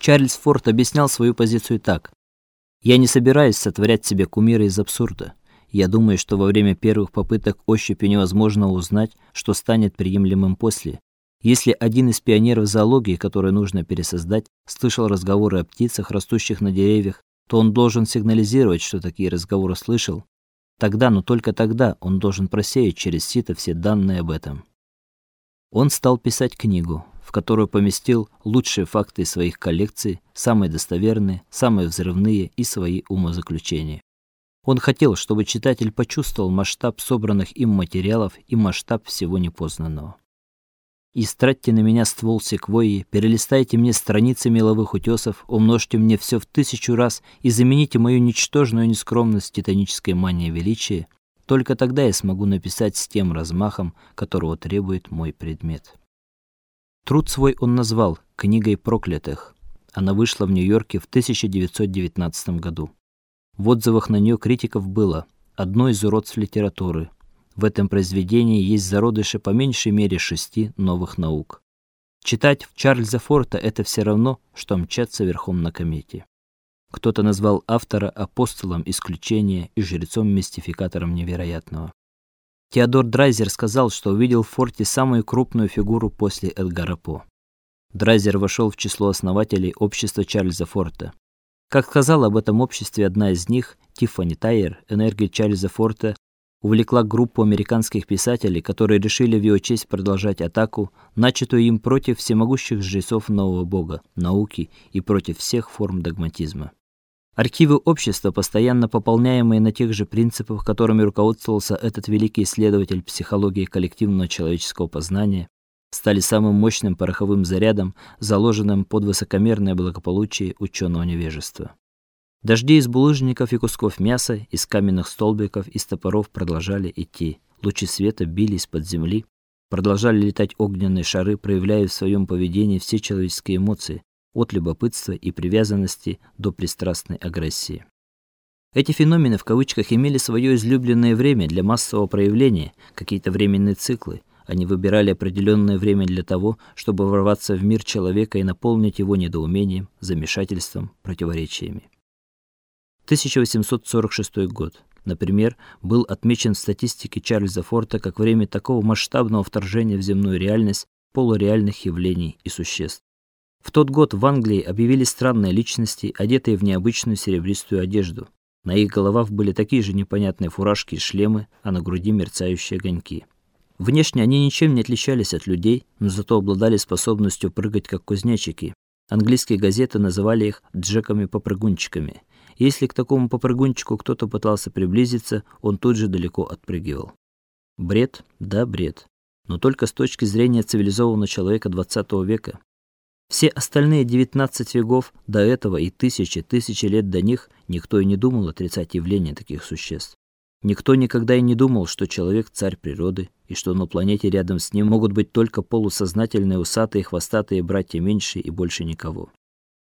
Чарльз Форд объяснял свою позицию так: "Я не собираюсь сотворять себе кумира из абсурда. Я думаю, что во время первых попыток ощупью невозможно узнать, что станет приемлемым после. Если один из пионеров зоологии, который нужно пересоздать, слышал разговоры о птицах, растущих на деревьях, то он должен сигнализировать, что такие разговоры слышал. Тогда, но только тогда он должен просеять через сито все данные об этом. Он стал писать книгу, в которую поместил лучшие факты из своих коллекций, самые достоверные, самые взрывные и свои умозаключения. Он хотел, чтобы читатель почувствовал масштаб собранных им материалов и масштаб всего непознанного. Истратьте на меня ствол секвойи, перелистайте мне страницы меловых утесов, умножьте мне все в тысячу раз и замените мою ничтожную нескромность титанической манией величия. Только тогда я смогу написать с тем размахом, которого требует мой предмет. Труд свой он назвал Книгой проклятых. Она вышла в Нью-Йорке в 1919 году. В отзывах на нее критиков было: одно из уродств литературы, в этом произведении есть зародыши по меньшей мере шести новых наук. Читать Чарльза Форта это все равно, что мчаться верхом на комете. Кто-то назвал автора апостолом исключения и жрецом-мистификатором невероятного. Теодор Драйзер сказал, что увидел в Форте самую крупную фигуру после Эдгара По. Драйзер вошел в число основателей общества Чарльза Форта. Как сказала об этом обществе одна из них, Тиффани Тайер, энергия Чарльза Форта увлекла группу американских писателей, которые решили в его честь продолжать атаку, начатую им против всемогущих жрецов нового бога, науки и против всех форм догматизма. Архивы общества, постоянно пополняемые на тех же принципах, которыми руководствовался этот великий исследователь психологии коллективного человеческого познания, стали самым мощным пороховым зарядом, заложенным под высокомерное благополучие ученого невежества. Дожди из булыжников и кусков мяса, из каменных столбиков, из топоров продолжали идти. Лучи света били из-под земли, продолжали летать огненные шары, проявляя в своем поведении все человеческие эмоции, от любопытства и привязанности до пристрастной агрессии. Эти феномены в кавычках имели свое излюбленное время для массового проявления, какие-то временные циклы. Они выбирали определенное время для того, чтобы ворваться в мир человека и наполнить его недоумением, замешательством, противоречиями. 1846 год, например, был отмечен в статистике Чарльза Форта как время такого масштабного вторжения в земную реальность полуреальных явлений и существ. В тот год в Англии объявили странные личности, одетые в необычную серебристую одежду. На их головах были такие же непонятные фуражки и шлемы, а на груди мерцающие огоньки. Внешне они ничем не отличались от людей, но зато обладали способностью прыгать как кузнечики. Английские газеты называли их джеками-попрыгунчиками. Если к такому попрыгунчику кто-то пытался приблизиться, он тут же далеко отпрыгивал. Бред, да, бред, но только с точки зрения цивилизованного человека 20 века. Все остальные 19 веков до этого и тысячи, тысячи лет до них никто и не думал отрицать явление таких существ. Никто никогда и не думал, что человек царь природы и что на планете рядом с ним могут быть только полусознательные усатые хвостатые братья меньше и больше никого.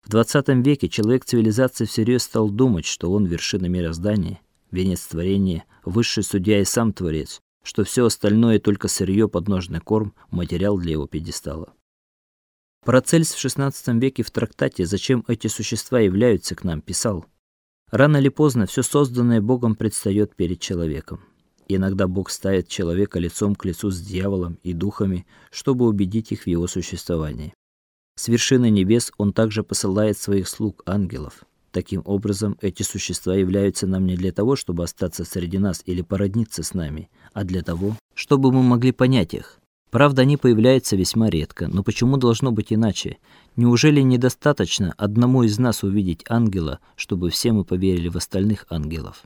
В 20 веке человек цивилизации всерьез стал думать, что он вершина мироздания, венец творения, высший судья и сам творец, что все остальное только сырье, подножный корм, материал для его пьедестала. Парацельс в XVI веке в трактате «Зачем эти существа являются к нам» писал: Рано или поздно все созданное Богом предстает перед человеком. Иногда Бог ставит человека лицом к лицу с дьяволом и духами, чтобы убедить их в его существовании. С вершины небес он также посылает своих слуг ангелов. Таким образом, эти существа являются нам не для того, чтобы остаться среди нас или породниться с нами, а для того, чтобы мы могли понять их. Правда, они появляются весьма редко, но почему должно быть иначе? Неужели недостаточно одному из нас увидеть ангела, чтобы все мы поверили в остальных ангелов?